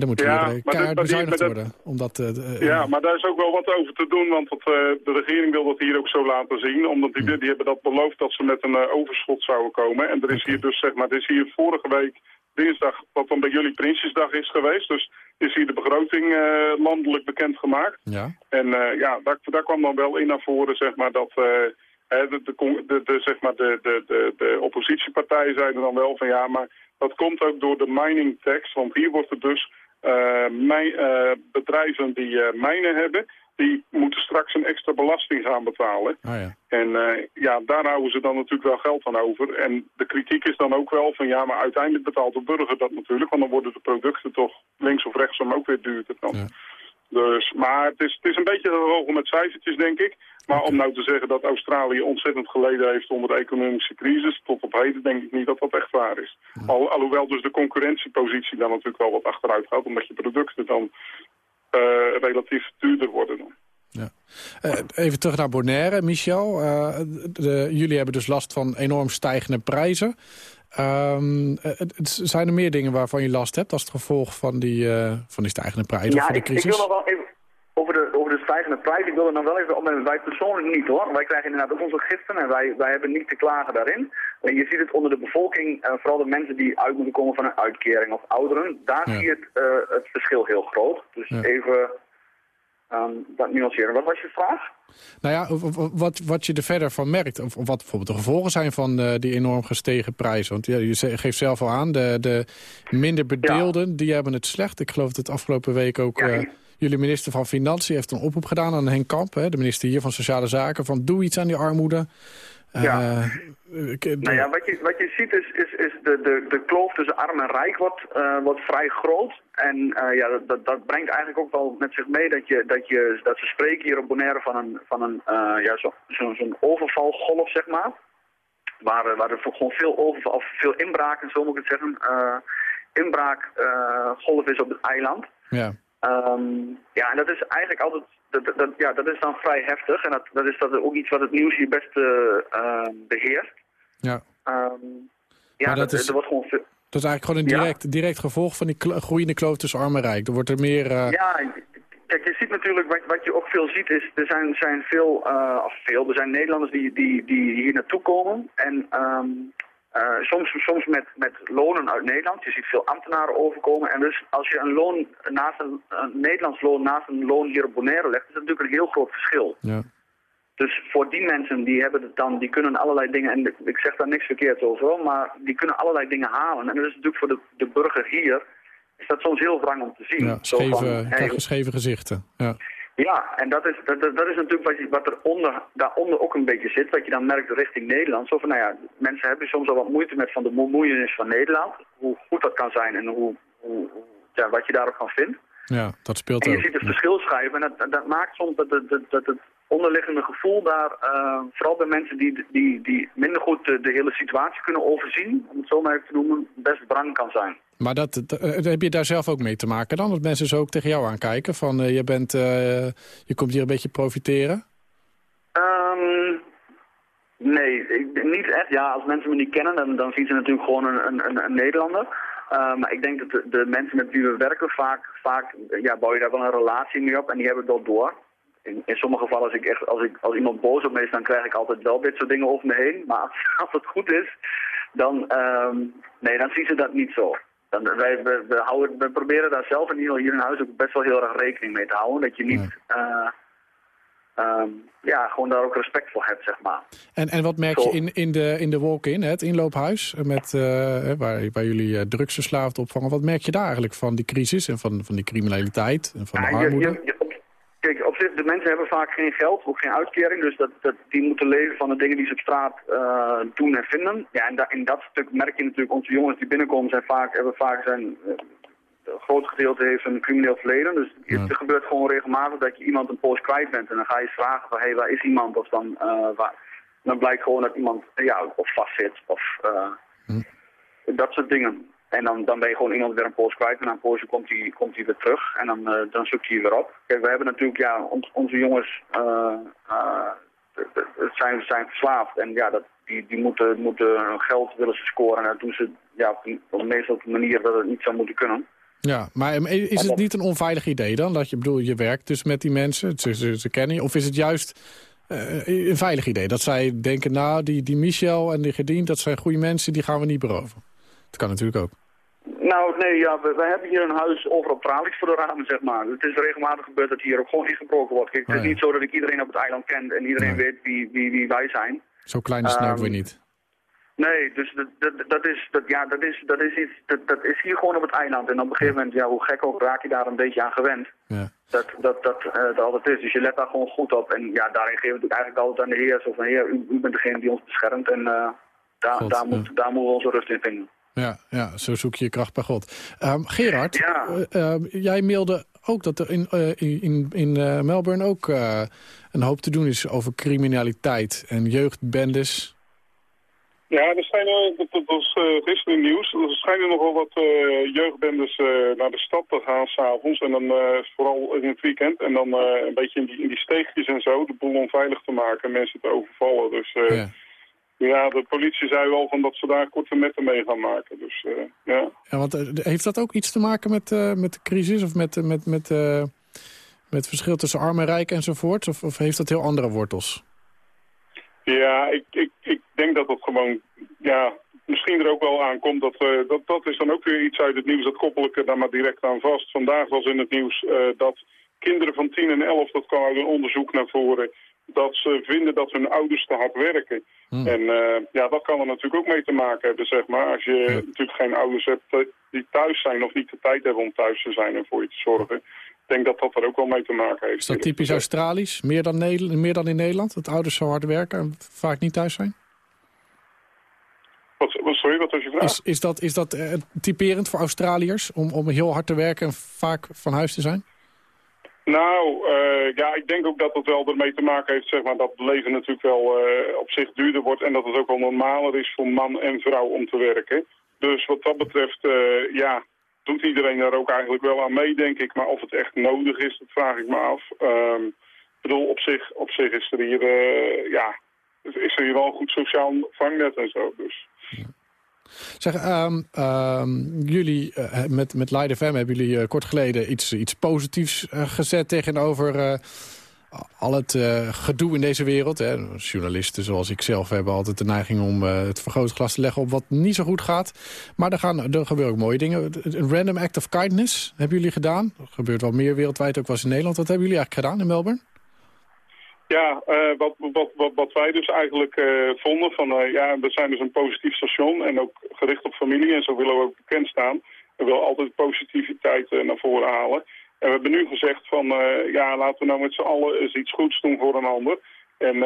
Dan moet ja, weer keihard bezuinigd dat, worden. Omdat, ja, maar daar is ook wel wat over te doen. Want dat, de regering wil dat hier ook zo laten zien. Omdat die, die hebben dat beloofd dat ze met een overschot zouden komen. En er is hier dus, zeg maar, er is hier vorige week dinsdag, wat dan bij jullie Prinsjesdag is geweest. Dus is hier de begroting landelijk bekendgemaakt. Ja. En ja, daar, daar, kwam dan wel in naar voren, zeg maar, dat... Uh, de, de, de, zeg maar de, de, de, de oppositiepartijen zeiden dan wel van ja, maar dat komt ook door de mining tax. Want hier wordt het dus mijn, bedrijven die mijnen hebben, die moeten straks een extra belasting gaan betalen. Oh ja. En uh, ja, daar houden ze dan natuurlijk wel geld aan over. En de kritiek is dan ook wel van ja, maar uiteindelijk betaalt de burger dat natuurlijk. Want dan worden de producten toch links of rechtsom ook weer duurder dan. Ja. Dus, maar het is, het is een beetje gewogen met cijfertjes, denk ik. Maar om nou te zeggen dat Australië ontzettend geleden heeft onder de economische crisis... tot op heden denk ik niet dat dat echt waar is. Al, alhoewel dus de concurrentiepositie dan natuurlijk wel wat achteruit gaat... omdat je producten dan uh, relatief duurder worden. Ja. Uh, even terug naar Bonaire, Michel. Uh, de, jullie hebben dus last van enorm stijgende prijzen. Um, zijn er meer dingen waarvan je last hebt als het gevolg van die, van die stijgende prijzen ja, van de crisis? Ik, ik wil nog wel even over de, over de stijgende prijs. Ik wil er nog wel even opnemen. Wij persoonlijk niet hoor. Wij krijgen inderdaad ook onze giften en wij, wij hebben niet te klagen daarin. En je ziet het onder de bevolking, uh, vooral de mensen die uit moeten komen van een uitkering of ouderen. Daar zie je het, uh, het verschil heel groot. Dus ja. even um, dat nuanceren. Wat was je vraag? Nou ja, wat, wat je er verder van merkt, of wat bijvoorbeeld de gevolgen zijn van uh, die enorm gestegen prijzen. Want ja, je geeft zelf al aan, de, de minder bedeelden, ja. die hebben het slecht. Ik geloof dat het afgelopen week ook... Ja, Jullie minister van Financiën heeft een oproep gedaan aan Henk Kamp... Hè, de minister hier van Sociale Zaken, van doe iets aan die armoede. Ja. Uh, nou ja, wat je, wat je ziet is, is, is de, de, de kloof tussen arm en rijk wordt, uh, wordt vrij groot. En uh, ja, dat, dat brengt eigenlijk ook wel met zich mee dat, je, dat, je, dat ze spreken hier op Bonaire van een, van een ja, zo'n zo, zo overvalgolf, zeg maar. Waar, waar er gewoon veel overval, of veel inbraken, zo moet ik het zeggen, inbraakgolf is op het eiland. Ja. Um, ja, en dat is eigenlijk altijd, dat, dat, ja, dat is dan vrij heftig. En dat, dat is dat ook iets wat het nieuws hier best uh, beheerst. Ja. Um, ja, dat, dat, is, er wordt gewoon. Dat is eigenlijk gewoon een direct, ja. direct gevolg van die groeiende kloof tussen arm en rijk. Er wordt er meer... Uh... Ja, kijk, je ziet natuurlijk, wat, wat je ook veel ziet is, er zijn, zijn veel, uh, of veel, er zijn Nederlanders die, die, die hier naartoe komen. En um, uh, soms soms met, met lonen uit Nederland. Je ziet veel ambtenaren overkomen. En dus als je een loon naast een, een Nederlands loon naast een loon hier op Bonaire legt, is dat natuurlijk een heel groot verschil. Ja. Dus voor die mensen, die hebben het dan, die kunnen allerlei dingen, en ik zeg daar niks verkeerd over, maar die kunnen allerlei dingen halen. En dat is natuurlijk voor de, de burger hier, is dat soms heel wrang om te zien. Ja, scheve, van, hey, scheve gezichten. Ja. Ja, en dat is, dat, dat is natuurlijk wat, je, wat er onder, daaronder ook een beetje zit. Wat je dan merkt richting Nederland. Zo van, nou ja, mensen hebben soms al wat moeite met van de bemoeienis van Nederland. Hoe goed dat kan zijn en hoe, hoe, ja, wat je daarop kan vinden. Ja, dat speelt en je ook. ziet het verschil schrijven en dat, dat maakt soms dat, dat, dat het onderliggende gevoel daar, uh, vooral bij mensen die, die, die minder goed de, de, hele situatie kunnen overzien, om het zo maar even te noemen, best brang kan zijn. Maar dat, dat, heb je daar zelf ook mee te maken dan? Dat mensen zo ook tegen jou aankijken? Van uh, je, bent, uh, je komt hier een beetje profiteren? Um, nee, ik, niet echt. Ja, als mensen me niet kennen, dan, zien ze natuurlijk gewoon een, een, een Nederlander. Uh, maar ik denk dat de, mensen met wie we werken vaak, vaak ja, bouw je daar wel een relatie mee op en die hebben dat door. In, in sommige gevallen, als, ik echt, als, ik, als iemand boos op me is, dan krijg ik altijd wel dit soort dingen over me heen. Maar als, het goed is, dan, um, nee, dan zien ze dat niet zo. Dan, wij, we, we, houden, we proberen daar zelf in hier, hier in huis ook best wel heel erg rekening mee te houden. Dat je niet... Uh, um, ja, gewoon daar ook respect voor hebt, zeg maar. En, en wat merk je in, in de, in de walk-in, het inloophuis, met, uh, waar, waar jullie uh, drugsverslaafd opvangen. Wat merk je daar eigenlijk van die crisis en van, van die criminaliteit en van de ja, armoede? Je, je, op, kijk, op zich, de mensen hebben vaak geen geld, ook geen uitkering. Dus dat, dat, die moeten leven van de dingen die ze op straat uh, doen en vinden. Ja, en da, in dat stuk merk je natuurlijk, onze jongens die binnenkomen zijn vaak, hebben vaak zijn een groot gedeelte heeft een crimineel verleden. Dus ja. het gebeurt gewoon regelmatig dat je iemand een post kwijt bent. En dan ga je vragen van, hé, hey, waar is iemand? Of dan, uh, waar... dan blijkt gewoon dat iemand ja, of vastzit of uh, hm. dat soort dingen. En dan, dan ben je gewoon iemand weer een poos kwijt en na een poosje komt hij komt hij weer terug en dan, eh, dan zoekt hij je weer op. Kijk, we hebben natuurlijk, ja, ons- onze jongens d- zijn, zijn verslaafd en ja, dat, die, die moeten, moeten geld willen ze scoren en dat doen ze ja, op, een- op de meestal op een manier dat het niet zou moeten kunnen. Ja, maar is het niet een onveilig idee dan? Dat je, bedoel, je werkt dus met die mensen, ze, ze, ze kennen je. Of is het juist een veilig idee? Dat zij denken, nou, die, die Michel en die Gediend, dat zijn goede mensen, die gaan we niet beroven. Dat kan natuurlijk ook. Nou, nee, ja, we, we hebben hier een huis overal tralies voor de ramen, zeg maar. Het is regelmatig gebeurd dat hier ook gewoon ingebroken wordt. Kijk, het is ja. niet zo dat ik iedereen op het eiland ken en iedereen Nee. weet wie, wie, wie wij zijn. Zo klein is het Ehm, weer niet. Nee, dus dat, dat, dat, is, dat, ja, dat, is, dat, is iets, dat, dat is hier gewoon op het eiland. En op een gegeven moment, ja, hoe gek ook, raak je daar een beetje aan gewend. Ja. Dat dat, dat, eh, dat altijd is. Dus je let daar gewoon goed op. En ja, daarin geven we het eigenlijk altijd aan de heer. Zo van, heer, u, u bent degene die ons beschermt. En eh, daar, God, daar, ja. moet, daar moeten we onze rust in vinden. Ja, ja, zo zoek je je kracht bij God. Ehm, Gerard, Ja. eh, ehm, jij mailde ook dat er in, eh, in, in, eh, Melbourne ook een hoop te doen is over criminaliteit en jeugdbendes. Ja, er zijn, dat, dat was gisteren nieuws. Er schijnen nogal wat jeugdbendes naar de stad te gaan s'avonds. En dan vooral in het weekend. En dan een beetje in die, in die steegjes en zo de boel onveilig te maken en mensen te overvallen. Dus Ja. Ja. de politie zei wel van dat ze daar korte metten mee gaan maken. Dus eh, ja. Ja, want eh, heeft dat ook iets te maken met, eh, met de crisis of met, met, met, met het verschil tussen arm en rijk enzovoort? Of, of heeft dat heel andere wortels? Ja, ik, ik, ik denk dat het gewoon, ja, misschien er ook wel aankomt. Dat, dat, dat is dan ook weer iets uit het nieuws, dat koppel ik er dan maar direct aan vast. Vandaag was in het nieuws dat kinderen van 10 en 11, dat kwam uit een onderzoek naar voren, dat ze vinden dat hun ouders te hard werken. Hmm. En eh, ja, dat kan er natuurlijk ook mee te maken hebben, zeg maar. Als je natuurlijk geen ouders hebt eh, die thuis zijn of niet de tijd hebben om thuis te zijn en voor je te zorgen. Ik denk dat dat er ook wel mee te maken heeft. Is dat typisch Australisch? Meer dan, Nederland, meer dan in Nederland? Dat ouders zo hard werken en vaak niet thuis zijn? Wat, wat, sorry, wat was je vraag? Is, is dat, is dat eh, typerend voor Australiërs om, om heel hard te werken en vaak van huis te zijn? Nou, eh, ja, ik denk ook dat het wel ermee te maken heeft, zeg maar, dat leven natuurlijk wel eh, op zich duurder wordt en dat het ook wel normaler is voor man en vrouw om te werken. Dus wat dat betreft, eh, ja, doet iedereen daar ook eigenlijk wel aan mee, denk ik. Maar of het echt nodig is, dat vraag ik me af. Ehm, ik bedoel, op zich, op zich is er hier, ja, is er hier wel een goed sociaal vangnet en zo, dus... Zeg, ehm, ehm, jullie eh, met, met Leiden FM hebben jullie eh, kort geleden iets, iets positiefs eh, gezet tegenover al het gedoe in deze wereld. Hè. Journalisten zoals ik zelf hebben altijd de neiging om het vergrootglas te leggen op wat niet zo goed gaat. Maar er, gaan, er gebeuren ook mooie dingen. Een random act of kindness hebben jullie gedaan. Er gebeurt wel meer wereldwijd, ook was in Nederland. Wat hebben jullie eigenlijk gedaan in Melbourne? Ja, eh, wat, wat, wat, wat wij dus eigenlijk eh, vonden van, eh, ja, we zijn dus een positief station en ook gericht op familie en zo willen we ook bekend staan. We willen altijd positiviteit naar voren halen. En we hebben nu gezegd van, ja, laten we nou met z'n allen eens iets goeds doen voor een ander. En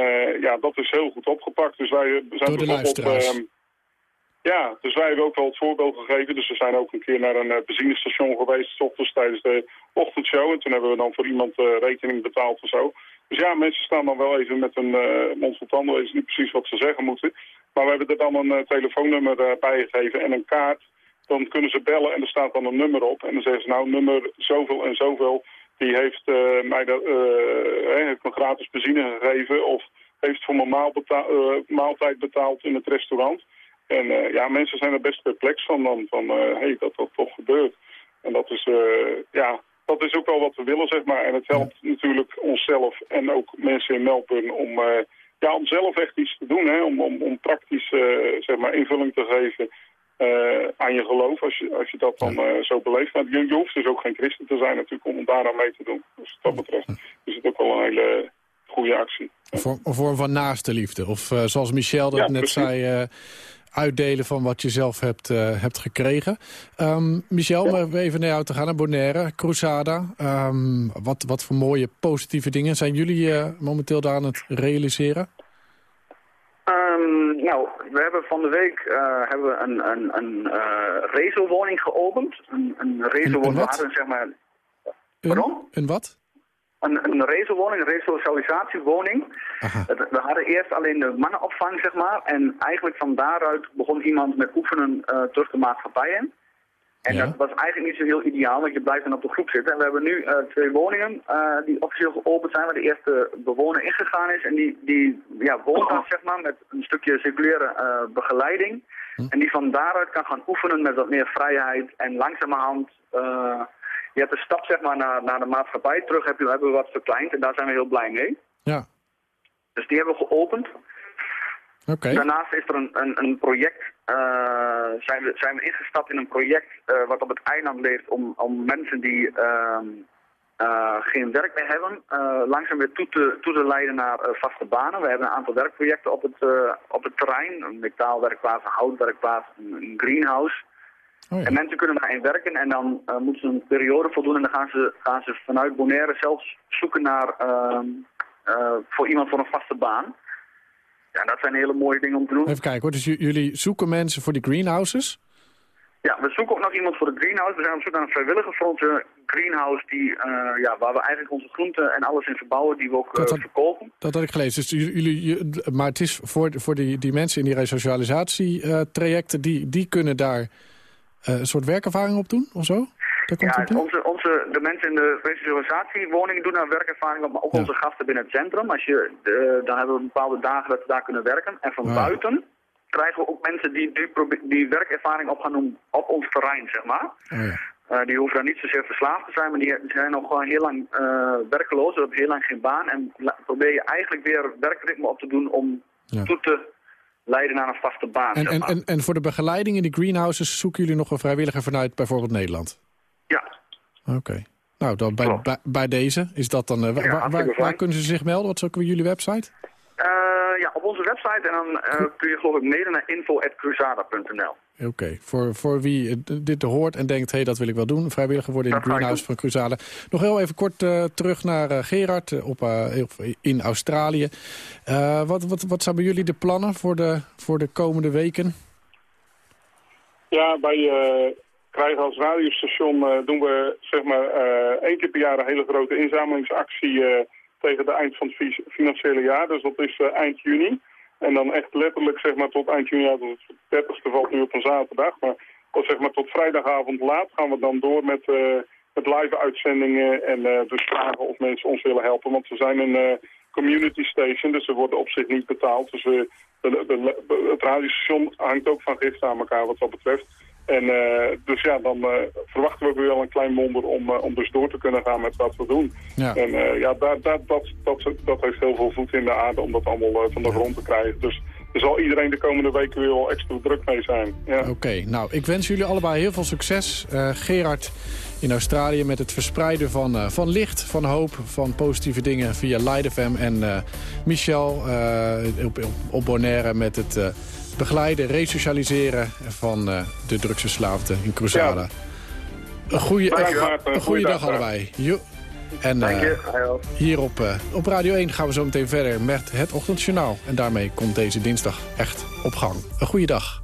ja, dat is heel goed opgepakt. Dus wij zijn bijvoorbeeld... ehm, ja, dus wij hebben ook wel het voorbeeld gegeven. Dus we zijn ook een keer naar een benzinestation geweest, s ochtends tijdens de ochtendshow. En toen hebben we dan voor iemand rekening betaald en zo. Dus ja, mensen staan dan wel even met een eh, mond vol tanden, weten niet precies wat ze zeggen moeten. Maar we hebben er dan een eh, telefoonnummer eh, bij gegeven en een kaart. Dan kunnen ze bellen en er staat dan een nummer op. En dan zeggen ze nou, nummer zoveel en zoveel, die heeft, mij hè, heeft me gratis benzine gegeven... of heeft voor mijn maal maaltijd betaald in het restaurant. En ja, mensen zijn er best perplex van dan, van hé, hey, dat dat toch gebeurt. En dat is, ja, dat is ook wel wat we willen, zeg maar. En het helpt natuurlijk onszelf en ook mensen in Melbourne om, eh, ja, om zelf echt iets te doen. Hè? Om, om, om praktisch eh, zeg maar invulling te geven eh, aan je geloof, als je, als je dat dan zo beleeft. Maar je, je hoeft dus ook geen christen te zijn natuurlijk om daaraan mee te doen. Dus wat dat betreft is het ook wel een hele goede actie. Een vorm, van naaste liefde. Of zoals Michel dat Ja, net precies. zei, uitdelen van wat je zelf hebt, eh, hebt gekregen. Ehm, Michel, om even- even naar jou te gaan, naar Bonaire, Cruzada. Ehm, wat, wat voor mooie positieve dingen zijn jullie eh, momenteel daar aan het realiseren? Ehm, nou, we hebben van de week eh, hebben we een, een, een eh rezo-woning geopend. Een, een rezo-woning, zeg maar Een, Pardon? een wat? Een, een rezo-woning, een resocialisatiewoning. We hadden eerst alleen de mannenopvang, zeg maar. En eigenlijk van daaruit begon iemand met oefenen eh terug de maatschappij in. En dat was eigenlijk niet zo heel ideaal, want je blijft dan op de groep zitten. En we hebben nu uh, twee woningen uh, die officieel geopend zijn, waar de eerste bewoner ingegaan is. En die, die ja, woont dan zeg maar, met een stukje circulaire uh, begeleiding. Hm. En die van daaruit kan gaan oefenen met wat meer vrijheid. En langzamerhand, je hebt de stap zeg maar, naar, naar de maatschappij terug, heb je, hebben we wat verkleind. En daar zijn we heel blij mee. Ja. Dus die hebben we geopend. Okay. Daarnaast is er een, een, een project, uh, zijn, we, zijn we ingestapt in een project uh, wat op het eiland leeft om, om mensen die uh, geen werk meer hebben, langzaam weer toe te, toe te leiden naar vaste banen. We hebben een aantal werkprojecten op het, op het terrein, een metaalwerkplaats, een houtwerkplaats, een, een greenhouse. Oh ja. En mensen kunnen daarin werken en dan moeten ze een periode voldoen en dan gaan ze, gaan ze vanuit Bonaire zelfs zoeken naar, ehm, voor iemand voor een vaste baan. Ja, dat zijn hele mooie dingen om te doen. Even kijken hoor, dus jullie zoeken mensen voor die greenhouses? Ja, we zoeken ook nog iemand voor de greenhouse. We zijn op zoek naar een vrijwilliger voor onze greenhouse... Die, uh, ja, waar we eigenlijk onze groenten en alles in verbouwen die we ook dat verkopen. Dat had ik gelezen. Dus jullie, maar het is voor, voor die, die mensen in die resocialisatietrajecten... die, die kunnen daar een soort werkervaring op doen of zo? Ja, onze, onze, de mensen in de resocialisatiewoningen doen daar werkervaring op, maar ook ja. onze gasten binnen het centrum. Als je, dan hebben we bepaalde dagen dat ze daar kunnen werken. En van Ah. buiten krijgen we ook mensen die, die, die werkervaring op gaan doen op ons terrein, zeg maar. Oh ja. Uh, die hoeven dan niet zozeer verslaafd te zijn, maar die zijn nog gewoon heel lang uh, werkeloos, ze hebben heel lang geen baan. En probeer je eigenlijk weer werkritme op te doen om ja. toe te leiden naar een vaste baan. En, zeg en, maar. en, en voor de begeleiding in die greenhouses zoeken jullie nog een vrijwilliger vanuit bijvoorbeeld Nederland? Ja. Oké. Okay. Nou, dan bij, bij, bij, deze is dat dan... Uh, waar, ja, waar, waar, kunnen ze zich melden? Wat is ook jullie website? Op onze website en dan uh, kun je geloof ik mailen naar info.cruzada.nl. Oké, okay. voor, voor wie dit hoort en denkt, hé, hey, dat wil ik wel doen. Vrijwilliger worden in de greenhouse van Cruzade. Nog heel even kort uh, terug naar uh, Gerard op, uh, in Australië. wat, wat, wat zijn bij jullie de plannen voor de, voor de komende weken? Ja, wij krijgen als radiostation doen we zeg maar één keer per jaar een hele grote inzamelingsactie tegen de eind van het financiële jaar. Dus dat is eind juni. En dan echt letterlijk zeg maar tot eind juni, tot het 30ste valt nu op een zaterdag. Maar tot, zeg maar tot vrijdagavond laat gaan we dan door met, uh, live uitzendingen. En uh, dus vragen of mensen ons willen helpen. Want we zijn een community station, dus we worden op zich niet betaald. Dus we, de, de, het radiostation hangt ook van giften aan elkaar wat dat betreft. En uh, dus ja, dan uh, verwachten we weer wel een klein wonder om, uh, om dus door te kunnen gaan met wat we doen. Ja. En ja, daar, daar, dat, dat, dat heeft heel veel voet in de aarde om dat allemaal van de grond te krijgen. Dus er zal iedereen de komende weken weer wel extra druk mee zijn. Ja. Oké, okay, nou ik wens jullie allebei heel veel succes. Gerard in Australië met het verspreiden van, van licht, van hoop, van positieve dingen via Light FM. En Michel op, op, op Bonaire met het begeleiden, resocialiseren van uh, de drugsverslaafden in Cruzada. Ja. Een goede, een, een goede dag, dag allebei. Jo. En uh, hier op, uh, op Radio 1 gaan we zo meteen verder met het ochtendjournaal. En daarmee komt deze dinsdag echt op gang. Een goede dag.